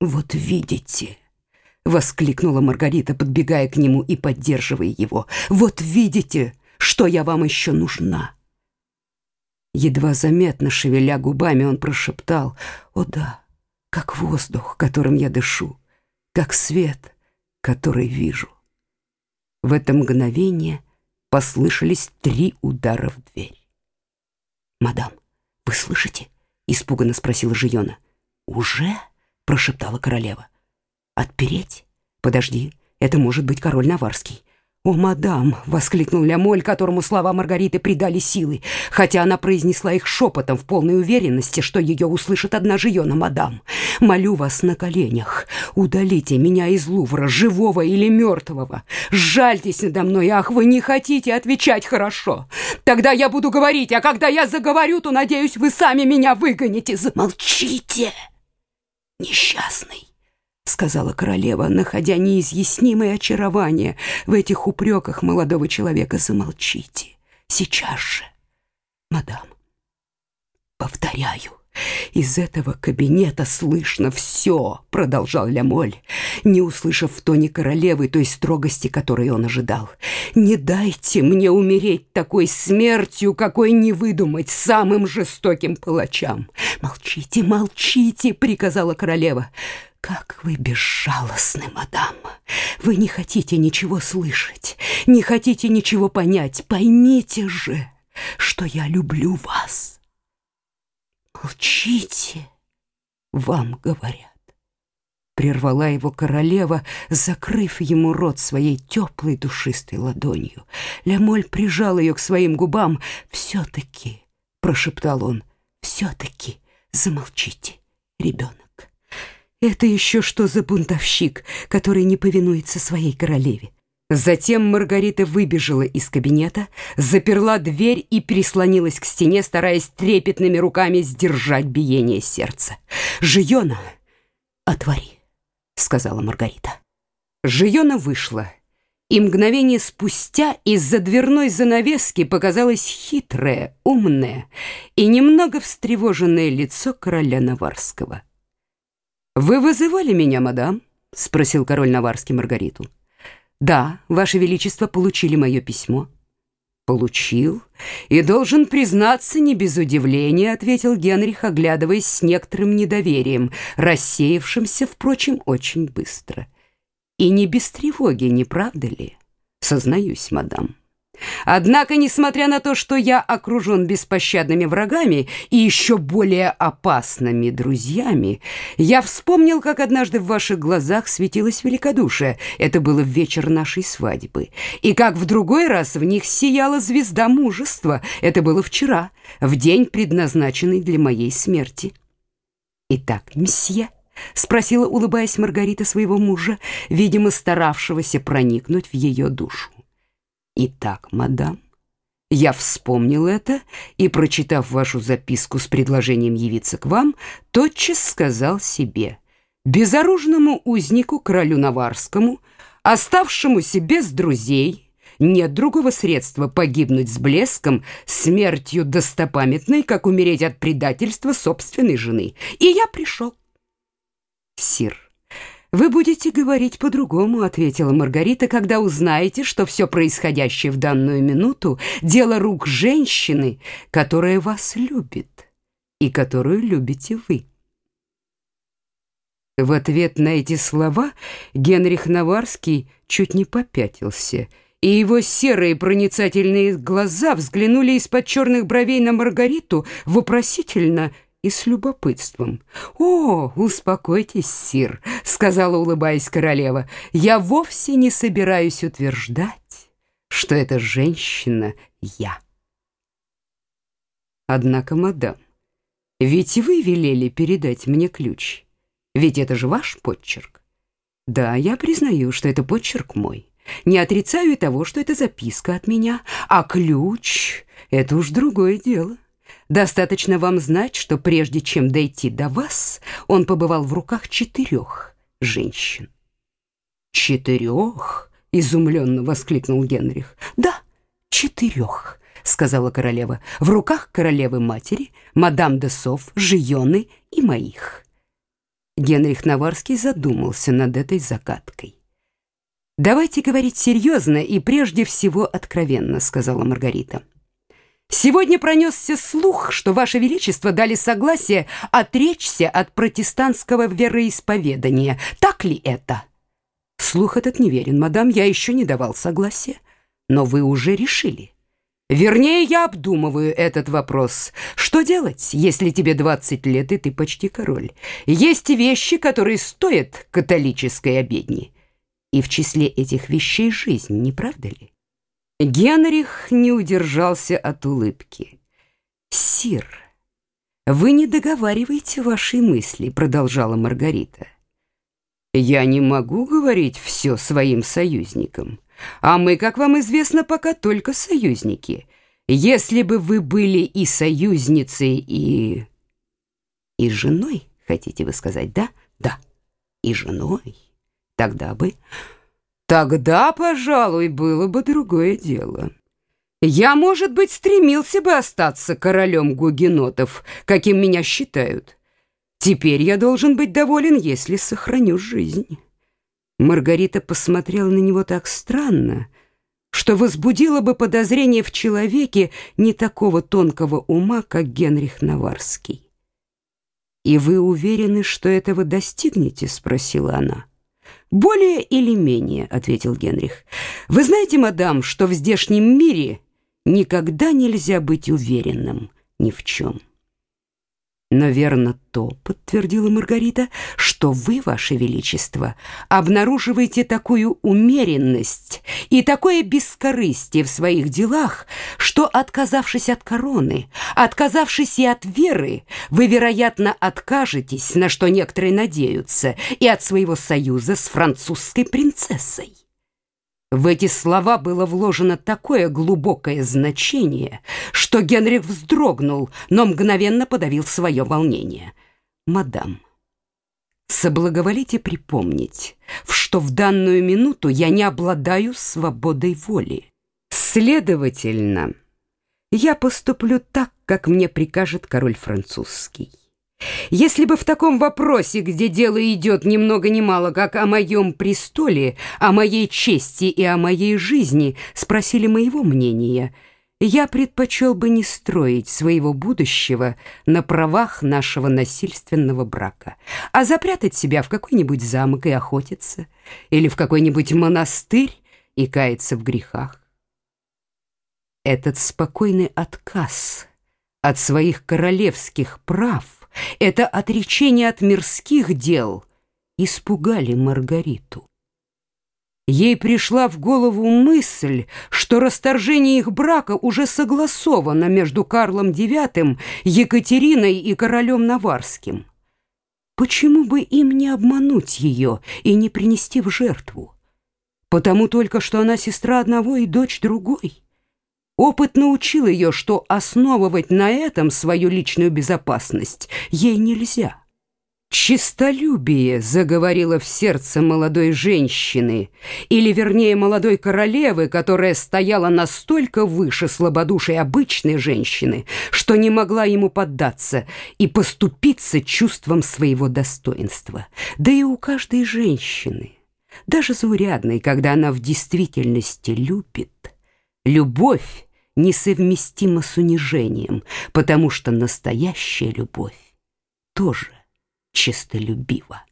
«Вот видите!» — воскликнула Маргарита, подбегая к нему и поддерживая его. «Вот видите, что я вам еще нужна!» Едва заметно шевеля губами, он прошептал, «О да, как воздух, которым я дышу, как свет, который вижу». В это мгновение послышались три удара в дверь. «Мадам, вы слышите?» — испуганно спросила Жиона. «Уже?» — прошептала королева. «Отпереть? Подожди, это может быть король Наварский». «О, мадам!» — воскликнул Лямоль, которому слова Маргариты придали силы, хотя она произнесла их шепотом в полной уверенности, что ее услышит одна Жиона, мадам. «Молю вас на коленях, удалите меня из Лувра, живого или мертвого. Жальтесь надо мной, ах, вы не хотите отвечать хорошо. Тогда я буду говорить, а когда я заговорю, то, надеюсь, вы сами меня выгоните. Замолчите, несчастный!» — сказала королева, находя неизъяснимое очарование в этих упреках молодого человека. «Замолчите. Сейчас же, мадам. Повторяю, из этого кабинета слышно все», — продолжал Лямоль, не услышав в тоне королевы той строгости, которой он ожидал. «Не дайте мне умереть такой смертью, какой не выдумать самым жестоким палачам». «Молчите, молчите», — приказала королева. «Как вы безжалостны, мадам! Вы не хотите ничего слышать, не хотите ничего понять. Поймите же, что я люблю вас!» «Молчите!» — вам говорят. Прервала его королева, закрыв ему рот своей теплой душистой ладонью. Лямоль прижал ее к своим губам. «Все-таки», — прошептал он, — «все-таки замолчите, ребенок». Это еще что за бунтовщик, который не повинуется своей королеве? Затем Маргарита выбежала из кабинета, заперла дверь и прислонилась к стене, стараясь трепетными руками сдержать биение сердца. «Жиона, отвори», — сказала Маргарита. Жиона вышла, и мгновение спустя из-за дверной занавески показалось хитрое, умное и немного встревоженное лицо короля Наварского. «Вы вызывали меня, мадам?» — спросил король Наварский Маргариту. «Да, ваше величество получили мое письмо». «Получил и должен признаться не без удивления», — ответил Генрих, оглядываясь с некоторым недоверием, рассеявшимся, впрочем, очень быстро. «И не без тревоги, не правда ли? Сознаюсь, мадам». Однако, несмотря на то, что я окружен беспощадными врагами и еще более опасными друзьями, я вспомнил, как однажды в ваших глазах светилось великодушие. Это было в вечер нашей свадьбы. И как в другой раз в них сияла звезда мужества. Это было вчера, в день, предназначенный для моей смерти. Итак, месье, — спросила, улыбаясь Маргарита своего мужа, видимо, старавшегося проникнуть в ее душу. Итак, мадам, я вспомнил это и, прочитав вашу записку с предложением явиться к вам, тотчас сказал себе, безоружному узнику королю Наварскому, оставшемуся без друзей, нет другого средства погибнуть с блеском, смертью достопамятной, как умереть от предательства собственной жены. И я пришел. Сир, «Вы будете говорить по-другому», — ответила Маргарита, «когда узнаете, что все происходящее в данную минуту — дело рук женщины, которая вас любит и которую любите вы». В ответ на эти слова Генрих Наварский чуть не попятился, и его серые проницательные глаза взглянули из-под черных бровей на Маргариту вопросительно и с любопытством. «О, успокойтесь, сир», — сказала, улыбаясь королева, «я вовсе не собираюсь утверждать, что эта женщина я». «Однако, мадам, ведь вы велели передать мне ключ, ведь это же ваш почерк». «Да, я признаю, что это почерк мой». Не отрицаю и того, что это записка от меня, а ключ — это уж другое дело. Достаточно вам знать, что прежде чем дойти до вас, он побывал в руках четырех женщин. «Четырех?» — изумленно воскликнул Генрих. «Да, четырех», — сказала королева, — «в руках королевы-матери, мадам де Соф, Жионы и моих». Генрих Наварский задумался над этой загадкой. «Давайте говорить серьезно и прежде всего откровенно», — сказала Маргарита. «Сегодня пронесся слух, что Ваше Величество дали согласие отречься от протестантского вероисповедания. Так ли это?» «Слух этот неверен, мадам, я еще не давал согласия. Но вы уже решили». Вернее, я обдумываю этот вопрос. Что делать, если тебе 20 лет и ты почти король? Есть вещи, которые стоят католической обедни. И в числе этих вещей жизнь, не правда ли? Генрих не удержался от улыбки. «Сир, вы не договариваете ваши мысли», — продолжала Маргарита. «Я не могу говорить все своим союзникам». А мы, как вам известно, пока только союзники. Если бы вы были и союзницей, и... И женой, хотите вы сказать, да? Да, и женой. Тогда бы... Тогда, пожалуй, было бы другое дело. Я, может быть, стремился бы остаться королем гугенотов, каким меня считают. Теперь я должен быть доволен, если сохраню жизнь». Маргарита посмотрела на него так странно, что возбудило бы подозрение в человеке не такого тонкого ума, как Генрих Наварский. «И вы уверены, что этого достигнете?» — спросила она. «Более или менее», — ответил Генрих. «Вы знаете, мадам, что в здешнем мире никогда нельзя быть уверенным ни в чем». Но верно то, подтвердила Маргарита, что вы, ваше величество, обнаруживаете такую умеренность и такое бескорыстие в своих делах, что отказавшись от короны, отказавшись и от веры, вы, вероятно, откажетесь, на что некоторые надеются, и от своего союза с французской принцессой. В эти слова было вложено такое глубокое значение, что Генрих вздрогнул, но мгновенно подавил свое волнение. «Мадам, соблаговолите припомнить, что в данную минуту я не обладаю свободой воли. Следовательно, я поступлю так, как мне прикажет король французский. Если бы в таком вопросе, где дело идет ни много ни мало, как о моем престоле, о моей чести и о моей жизни, спросили моего мнения, я предпочел бы не строить своего будущего на правах нашего насильственного брака, а запрятать себя в какой-нибудь замок и охотиться, или в какой-нибудь монастырь и каяться в грехах. Этот спокойный отказ от своих королевских прав — это отречение от мирских дел испугали Маргариту. Ей пришла в голову мысль, что расторжение их брака уже согласовано между Карлом IX, Екатериной и королем Наварским. Почему бы им не обмануть ее и не принести в жертву? Потому только, что она сестра одного и дочь другой. Опыт научил ее, что основывать на этом свою личную безопасность ей нельзя. «Чистолюбие», — заговорило в сердце молодой женщины, или, вернее, молодой королевы, которая стояла настолько выше слабодушия обычной женщины, что не могла ему поддаться и поступиться чувством своего достоинства. Да и у каждой женщины, даже заурядной, когда она в действительности любит, любовь несовместима с унижением, потому что настоящая любовь тоже честолюбива.